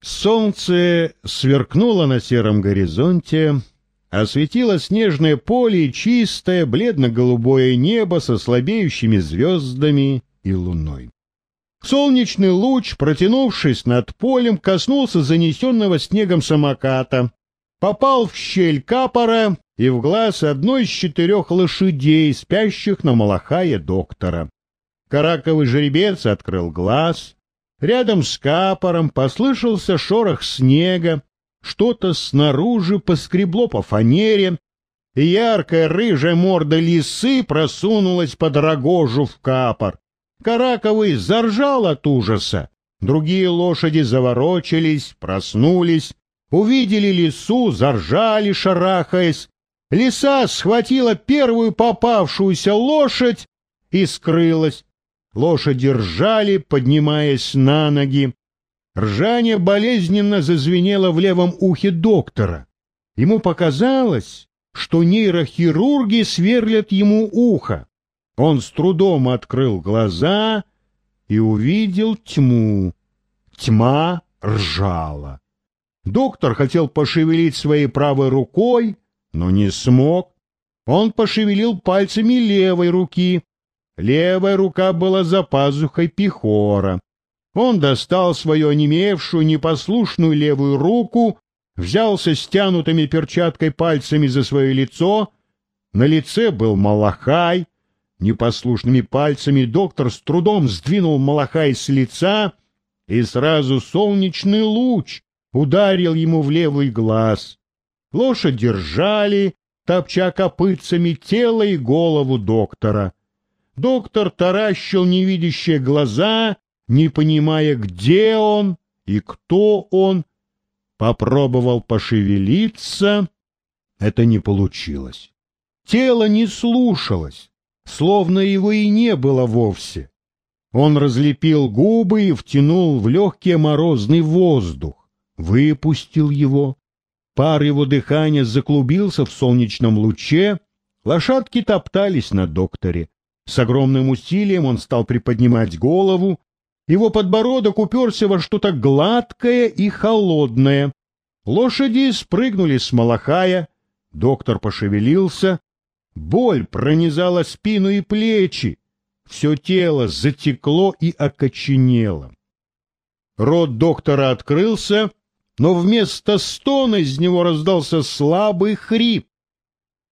Солнце сверкнуло на сером горизонте, осветило снежное поле и чистое бледно-голубое небо со слабеющими звездами и луной. Солнечный луч, протянувшись над полем, коснулся занесенного снегом самоката, попал в щель капора и в глаз одной из четырех лошадей, спящих на малахае доктора. Караковый жеребец открыл глаз. Рядом с капором послышался шорох снега, что-то снаружи поскребло по фанере, и яркая рыжая морда лисы просунулась под рогожу в капор. Караковый заржал от ужаса. Другие лошади заворочились, проснулись, увидели лису, заржали, шарахаясь. Лиса схватила первую попавшуюся лошадь и скрылась. Лошади ржали, поднимаясь на ноги. Ржание болезненно зазвенело в левом ухе доктора. Ему показалось, что нейрохирурги сверлят ему ухо. Он с трудом открыл глаза и увидел тьму. Тьма ржала. Доктор хотел пошевелить своей правой рукой, но не смог. Он пошевелил пальцами левой руки. Левая рука была за пазухой пихора. Он достал свою онемевшую, непослушную левую руку, взялся стянутыми перчаткой пальцами за свое лицо. На лице был малахай. Непослушными пальцами доктор с трудом сдвинул малахай с лица, и сразу солнечный луч ударил ему в левый глаз. Лошадь держали, топча копытцами тело и голову доктора. Доктор таращил невидящие глаза не понимая, где он и кто он. Попробовал пошевелиться. Это не получилось. Тело не слушалось, словно его и не было вовсе. Он разлепил губы и втянул в легкий морозный воздух, выпустил его. Пар его дыхания заклубился в солнечном луче, лошадки топтались на докторе. С огромным усилием он стал приподнимать голову, его подбородок уперся во что-то гладкое и холодное. Лошади спрыгнули с малахая. Доктор пошевелился. Боль пронизала спину и плечи. Все тело затекло и окоченело. Рот доктора открылся, но вместо стона из него раздался слабый хрип.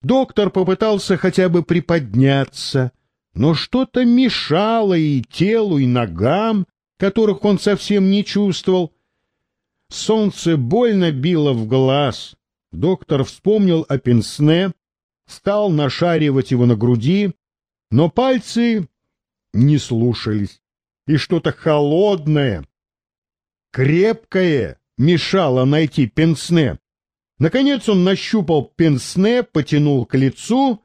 Доктор попытался хотя бы приподняться, но что-то мешало и телу, и ногам, которых он совсем не чувствовал. Солнце больно било в глаз. Доктор вспомнил о пенсне, стал нашаривать его на груди, но пальцы не слушались, и что-то холодное, крепкое мешало найти пенсне. Наконец он нащупал пенсне, потянул к лицу,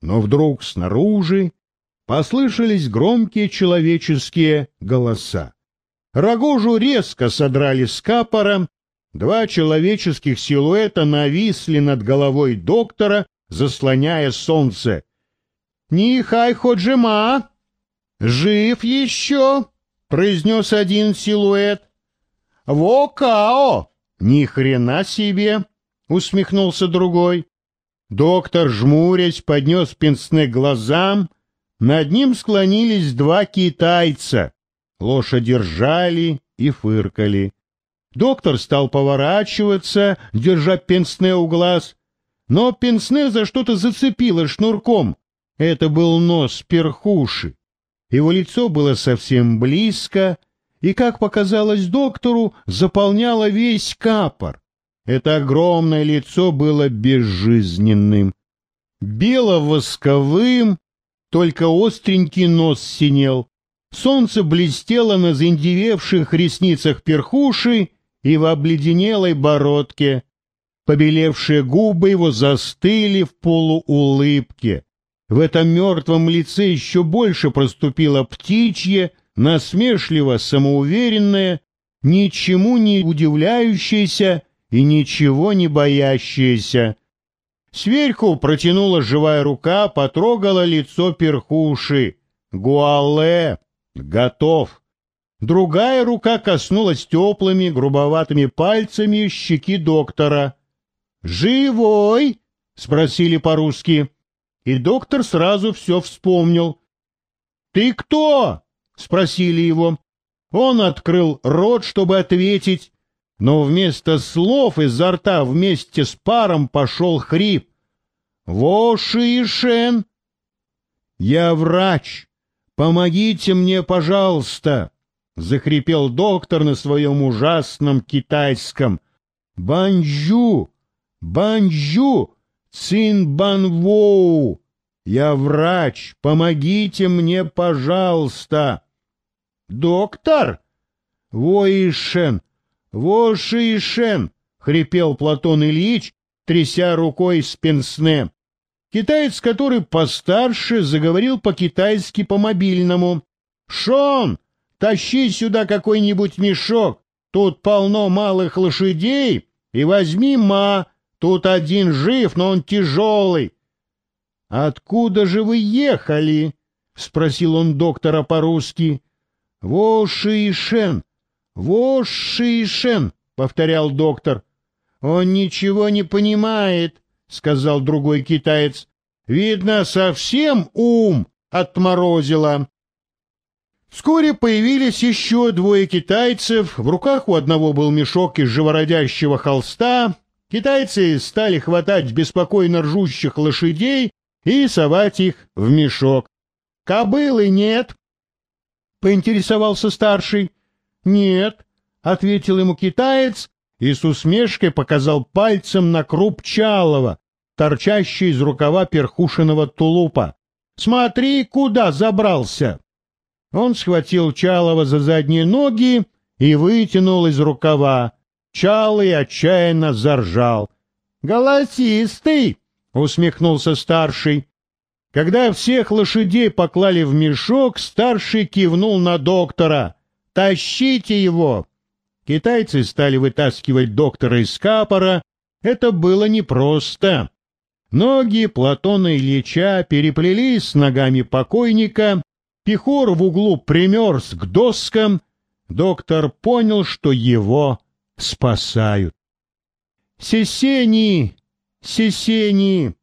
но вдруг снаружи послышались громкие человеческие голоса. Рогожу резко содрали с капора, два человеческих силуэта нависли над головой доктора, заслоняя солнце. «Нихай Ходжима! Жив еще!» — произнес один силуэт. «Во-као! Ни хрена себе!» — усмехнулся другой. Доктор, жмурясь, поднес пенсне глазам — над ним склонились два китайца. Лошади ржали и фыркали. Доктор стал поворачиваться, держа пенсне у глаз. Но пенсне за что-то зацепило шнурком. Это был нос перхуши. Его лицо было совсем близко, и, как показалось доктору, заполняло весь капор. Это огромное лицо было безжизненным, бело-восковым, только остренький нос синел. Солнце блестело на заиндевевших ресницах перхуши и в обледенелой бородке. Побелевшие губы его застыли в полуулыбке. В этом мертвом лице еще больше проступило птичье, насмешливо самоуверенное, ничему не удивляющееся и ничего не боящееся. Сверху протянула живая рука, потрогала лицо перхуши. Гуале! Готов! Другая рука коснулась теплыми, грубоватыми пальцами щеки доктора. «Живой?» — спросили по-русски. И доктор сразу все вспомнил. «Ты кто?» — спросили его. Он открыл рот, чтобы ответить, но вместо слов изо рта вместе с паром пошел хрип. «Воши и Шен!» «Я врач! Помогите мне, пожалуйста!» — захрипел доктор на своем ужасном китайском. «Банджу! Банджу! Цинбанвоу! Я врач! Помогите мне, пожалуйста!» «Доктор!» «Воишен! Вошишен!» — хрипел Платон Ильич, тряся рукой с пенсне. Китаец, который постарше, заговорил по-китайски по мобильному. «Шон, тащи сюда какой-нибудь мешок, тут полно малых лошадей, и возьми ма, тут один жив, но он тяжелый». «Откуда же вы ехали?» — спросил он доктора по-русски. «Во Шишен! Во Шишен!» — повторял доктор. «Он ничего не понимает», — сказал другой китаец. «Видно, совсем ум отморозило». Вскоре появились еще двое китайцев. В руках у одного был мешок из живородящего холста. Китайцы стали хватать беспокойно ржущих лошадей и совать их в мешок. «Кобылы нет», — поинтересовался старший. «Нет», — ответил ему китаец и с усмешкой показал пальцем на круп Чалова, торчащий из рукава перхушиного тулупа. «Смотри, куда забрался!» Он схватил Чалова за задние ноги и вытянул из рукава. Чалый отчаянно заржал. «Голосистый!» — усмехнулся старший. Когда всех лошадей поклали в мешок, старший кивнул на доктора. «Тащите его!» Китайцы стали вытаскивать доктора из капора. Это было непросто. Ноги Платона Ильича переплелись с ногами покойника, Пехор в углу примерз к доскам. Доктор понял, что его спасают. «Сесени! Сесени!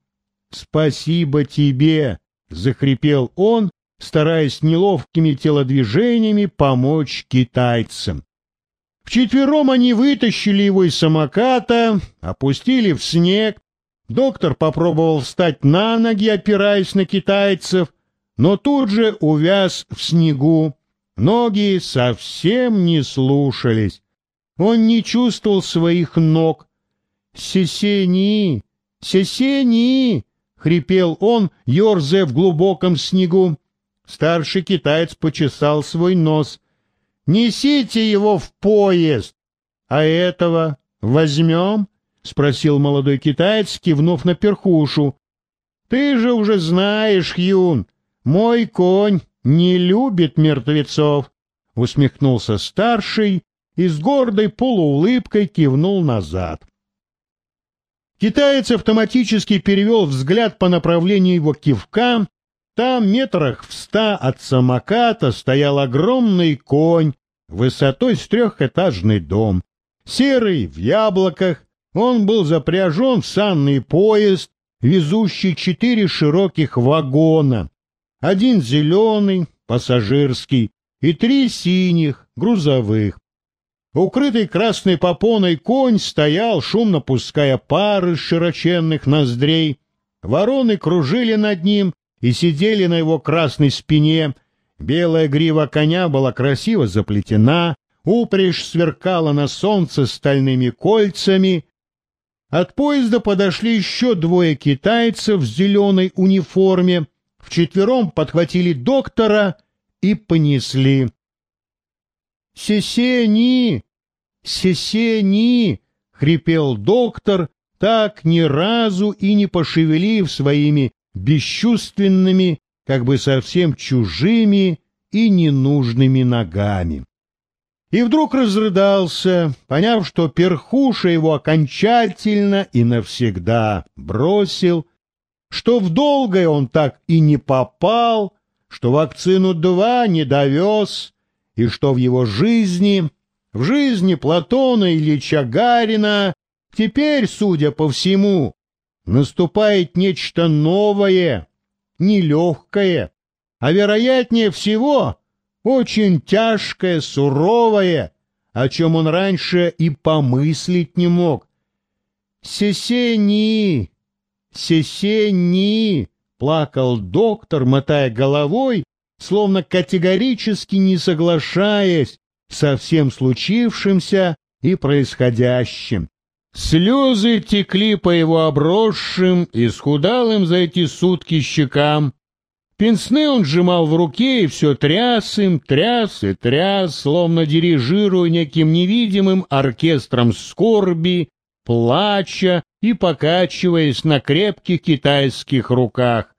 Спасибо тебе!» — захрипел он, стараясь неловкими телодвижениями помочь китайцам. Вчетвером они вытащили его из самоката, опустили в снег. Доктор попробовал встать на ноги, опираясь на китайцев, но тут же увяз в снегу. Ноги совсем не слушались. Он не чувствовал своих ног. «Сесени! Сесени!» — хрипел он, ерзая в глубоком снегу. Старший китаец почесал свой нос — Несите его в поезд. А этого возьмем? — спросил молодой китаец, кивнув на перхушу. — Ты же уже знаешь, Юн, мой конь не любит мертвецов, — усмехнулся старший и с гордой полуулыбкой кивнул назад. Китаец автоматически перевел взгляд по направлению его кивка там метрах в ста от самоката стоял огромный конь, высотой с трехэтажный дом. Серый, в яблоках, он был запряжен в санный поезд, везущий четыре широких вагона. Один зеленый, пассажирский, и три синих, грузовых. Укрытый красной попоной конь стоял, шумно пуская пары из широченных ноздрей. Вороны кружили над ним, и сидели на его красной спине. Белая грива коня была красиво заплетена, упряжь сверкала на солнце стальными кольцами. От поезда подошли еще двое китайцев в зеленой униформе, вчетвером подхватили доктора и понесли. «Сесени! Сесени!» — хрипел доктор, так ни разу и не пошевелив своими бесчувственными, как бы совсем чужими и ненужными ногами. И вдруг разрыдался, поняв, что перхуша его окончательно и навсегда бросил, что в долгое он так и не попал, что вакцину два не довез, и что в его жизни, в жизни Платона или Чагарина, теперь, судя по всему, наступает нечто новое, нелегкое, а вероятнее всего очень тяжкое, суровое, о чем он раньше и помыслить не мог. «Сесени! Сесени!» — плакал доктор, мотая головой, словно категорически не соглашаясь со всем случившимся и происходящим. Слезы текли по его обросшим и схудалым за эти сутки щекам. Пенсны он сжимал в руке и все тряс им, тряс и тряс, словно дирижируя неким невидимым оркестром скорби, плача и покачиваясь на крепких китайских руках.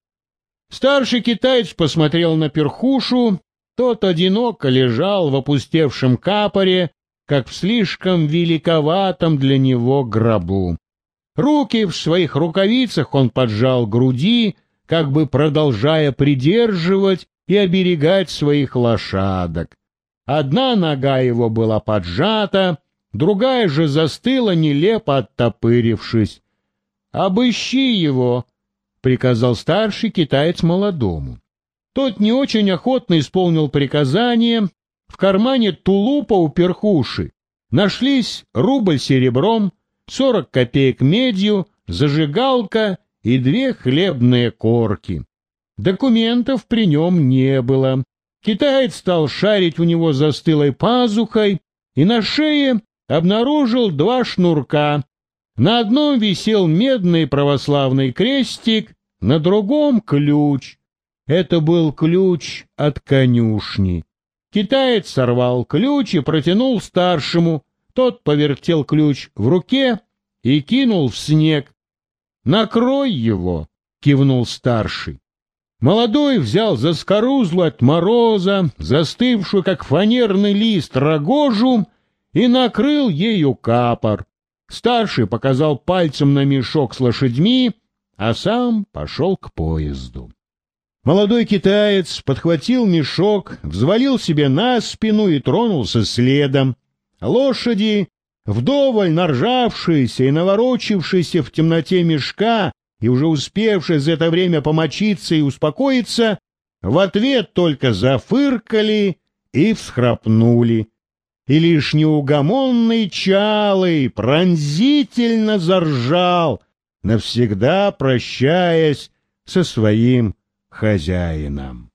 Старший китаец посмотрел на перхушу, тот одиноко лежал в опустевшем капоре, как в слишком великоватом для него гробу. Руки в своих рукавицах он поджал груди, как бы продолжая придерживать и оберегать своих лошадок. Одна нога его была поджата, другая же застыла, нелепо оттопырившись. «Обыщи его!» — приказал старший китаец молодому. Тот не очень охотно исполнил приказание. В кармане тулупа у перхуши нашлись рубль серебром, сорок копеек медью, зажигалка и две хлебные корки. Документов при нем не было. Китаец стал шарить у него застылой пазухой и на шее обнаружил два шнурка, на одном висел медный православный крестик, на другом — ключ. Это был ключ от конюшни. Китаец сорвал ключ и протянул старшему. Тот повертел ключ в руке и кинул в снег. «Накрой его!» — кивнул старший. Молодой взял за скорузлу от мороза, застывшую, как фанерный лист, рогожу, и накрыл ею капор. Старший показал пальцем на мешок с лошадьми, а сам пошел к поезду. Молодой китаец подхватил мешок, взвалил себе на спину и тронулся следом. Лошади, вдоволь наржавшиеся и наворочившиеся в темноте мешка и уже успевшие за это время помочиться и успокоиться, в ответ только зафыркали и всхрапнули и лишь неугомонный чалый пронзительно заржал, навсегда прощаясь со своим хозяином.